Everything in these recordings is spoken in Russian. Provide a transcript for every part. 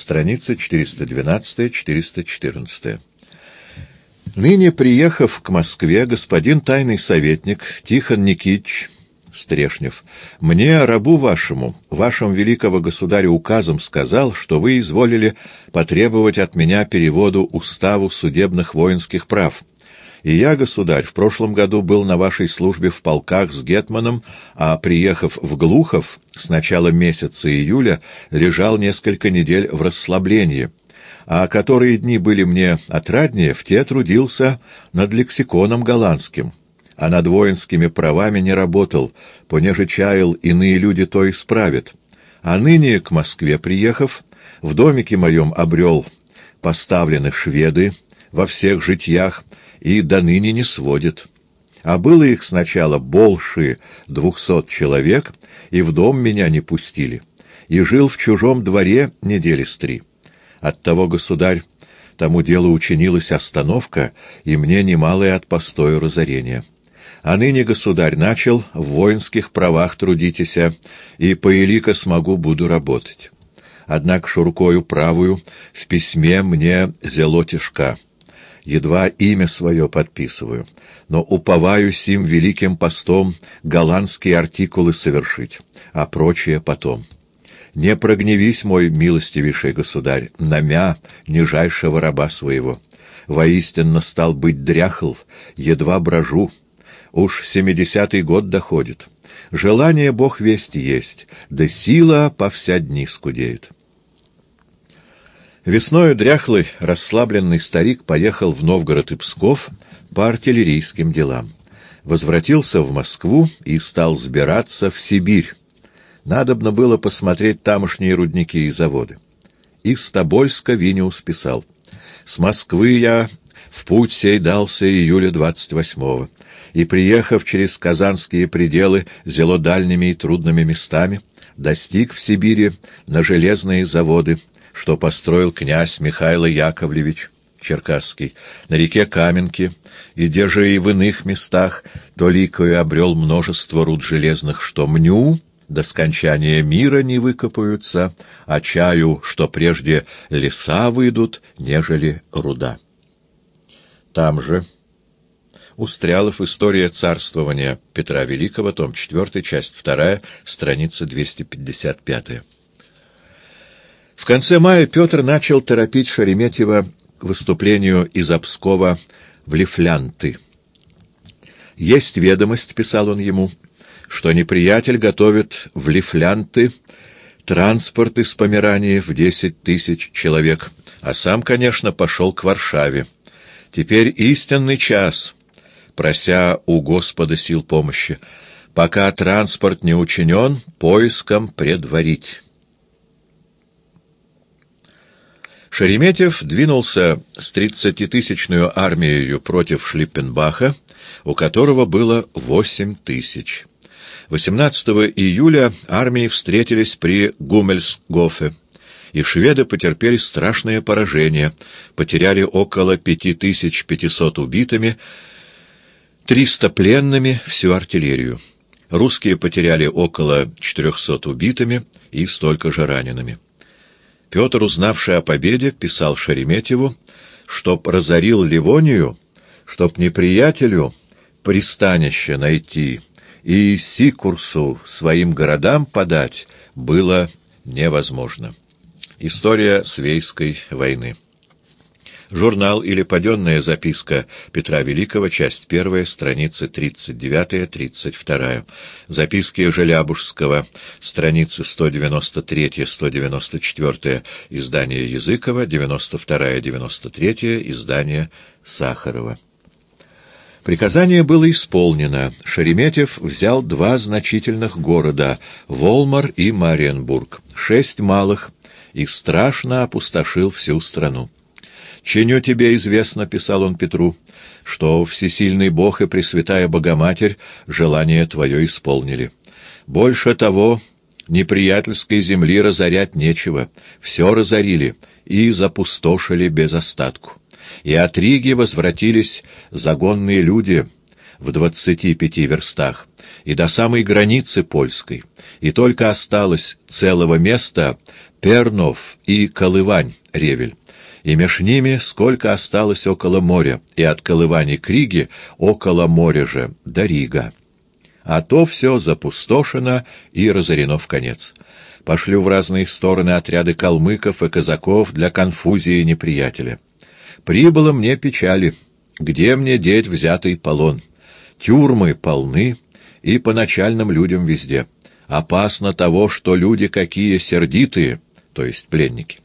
страница 412-414. Ныне, приехав к Москве, господин тайный советник Тихон Никитич Стрешнев, мне, рабу вашему, вашему великого государю указом сказал, что вы изволили потребовать от меня переводу уставу судебных воинских прав. И я, государь, в прошлом году был на вашей службе в полках с Гетманом, а, приехав в Глухов, с начала месяца июля лежал несколько недель в расслаблении, а которые дни были мне отраднее, в те трудился над лексиконом голландским» а над воинскими правами не работал, понеже чаял, иные люди то исправят. А ныне, к Москве приехав, в домике моем обрел поставлены шведы во всех житьях и до ныне не сводит. А было их сначала больше двухсот человек, и в дом меня не пустили, и жил в чужом дворе недели с три. Оттого, государь, тому делу учинилась остановка, и мне немалое от постою разорения. А ныне, государь, начал в воинских правах трудитеся, и по элика смогу буду работать. Однако шуркою правую в письме мне зело тяжка. Едва имя свое подписываю, но уповаю сим великим постом голландские артикулы совершить, а прочее потом. Не прогневись, мой милостивейший государь, намя нижайшего раба своего. Воистинно стал быть дряхл, едва брожу, Уж семидесятый год доходит. Желание Бог весть есть, да сила по вся дни скудеет. Весною дряхлый, расслабленный старик поехал в Новгород и Псков по артиллерийским делам. Возвратился в Москву и стал сбираться в Сибирь. Надобно было посмотреть тамошние рудники и заводы. Из Тобольска Виниус писал. «С Москвы я в путь сей дался июля двадцать восьмого и, приехав через казанские пределы зело дальними и трудными местами, достиг в Сибири на железные заводы, что построил князь Михаил Яковлевич Черкасский, на реке Каменки, и, держа и в иных местах, то ликою обрел множество руд железных, что мню до скончания мира не выкопаются, а чаю, что прежде леса выйдут, нежели руда. Там же... Устрялов. История царствования Петра Великого. Том 4. Часть 2. Страница 255. В конце мая Петр начал торопить Шереметьева к выступлению из Обскова в Лифлянты. «Есть ведомость», — писал он ему, — «что неприятель готовит в Лифлянты транспорт из Померании в десять тысяч человек, а сам, конечно, пошел к Варшаве. Теперь истинный час» прося у Господа сил помощи. Пока транспорт не учинен, поиском предварить. Шереметьев двинулся с тридцатитысячную армией против Шлиппенбаха, у которого было восемь тысяч. 18 июля армии встретились при Гумельсгофе, и шведы потерпели страшное поражение, потеряли около 5500 убитыми, Триста пленными, всю артиллерию. Русские потеряли около четырехсот убитыми и столько же ранеными. Петр, узнавший о победе, писал Шереметьеву, чтоб разорил Ливонию, чтоб неприятелю пристанище найти и Сикурсу своим городам подать было невозможно. История Свейской войны Журнал или паденная записка Петра Великого, часть первая, страницы 39-32. Записки Желябужского, страницы 193-194, издание Языкова, 92-93, издание Сахарова. Приказание было исполнено. Шереметьев взял два значительных города — Волмар и Мариенбург, шесть малых, и страшно опустошил всю страну. «Чиню тебе известно», — писал он Петру, — «что всесильный Бог и Пресвятая Богоматерь желание твое исполнили. Больше того, неприятельской земли разорять нечего, все разорили и запустошили без остатку. И от Риги возвратились загонные люди в двадцати пяти верстах, и до самой границы польской, и только осталось целого места Пернов и Колывань, Ревель, и меж ними сколько осталось около моря, и от Колывани к Риге, около моря же, до Рига. А то все запустошено и разорено в конец. Пошлю в разные стороны отряды калмыков и казаков для конфузии неприятеля. Прибыло мне печали. Где мне деть взятый полон? Тюрьмы полны, и по начальным людям везде. Опасно того, что люди какие сердитые, то есть пленники.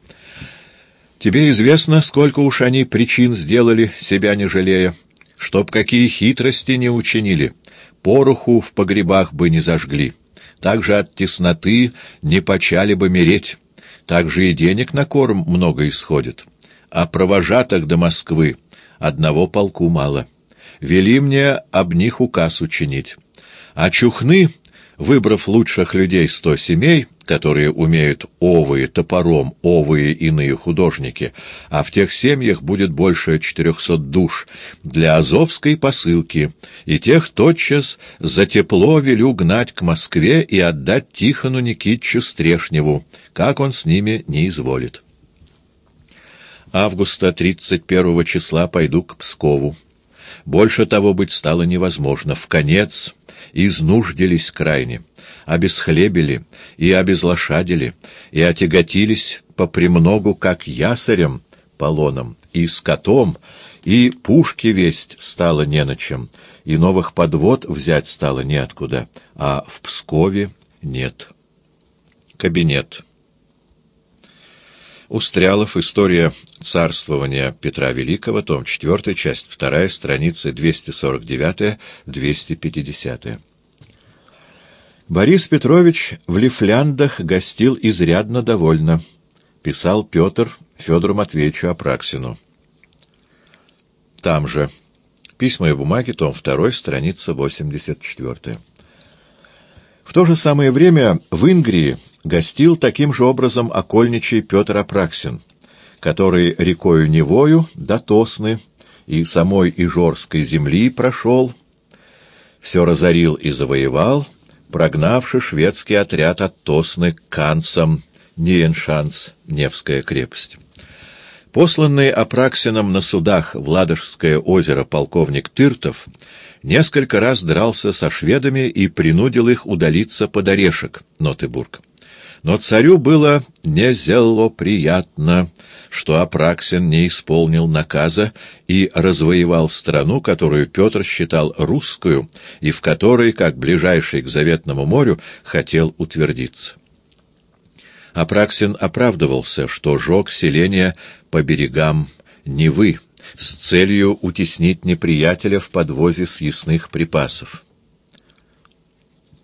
Тебе известно, сколько уж они причин сделали, себя не жалея, чтоб какие хитрости не учинили, пороху в погребах бы не зажгли, также от тесноты не почали бы мереть, также и денег на корм много исходит, а провожатых до Москвы одного полку мало. Вели мне об них указ учинить. А чухны, выбрав лучших людей сто семей, которые умеют овые топором, овые иные художники, а в тех семьях будет больше четырехсот душ для азовской посылки, и тех тотчас за тепло велю гнать к Москве и отдать Тихону Никитчу Стрешневу, как он с ними не изволит. Августа тридцать первого числа пойду к Пскову. Больше того быть стало невозможно. В конец изнуждились крайне, обесхлебили и обезлошадили, и отяготились попремногу, как ясарем, полоном, и скотом, и пушки весть стало не на чем, и новых подвод взять стало неоткуда, а в Пскове нет. Кабинет. Устрялов. История царствования Петра Великого. Том 4. Часть 2. Страницы 249-250. Борис Петрович в Лифляндах гостил изрядно довольно. Писал Петр Федору Матвеевичу Апраксину. Там же. Письма и бумаги, том 2, страница 84. В то же самое время в Ингрии гостил таким же образом окольничий Петр Апраксин, который рекою Невою до Тосны и самой Ижорской земли прошел, все разорил и завоевал, прогнавший шведский отряд от Тосны к Канцам, Ниеншанс, Невская крепость. Посланный Апраксином на судах в Ладожское озеро полковник Тыртов несколько раз дрался со шведами и принудил их удалиться под Орешек, Нотебург. Но царю было не зело приятно, что Апраксин не исполнил наказа и развоевал страну, которую Петр считал русскую и в которой, как ближайший к Заветному морю, хотел утвердиться. Апраксин оправдывался, что жег селение по берегам Невы с целью утеснить неприятеля в подвозе съестных припасов.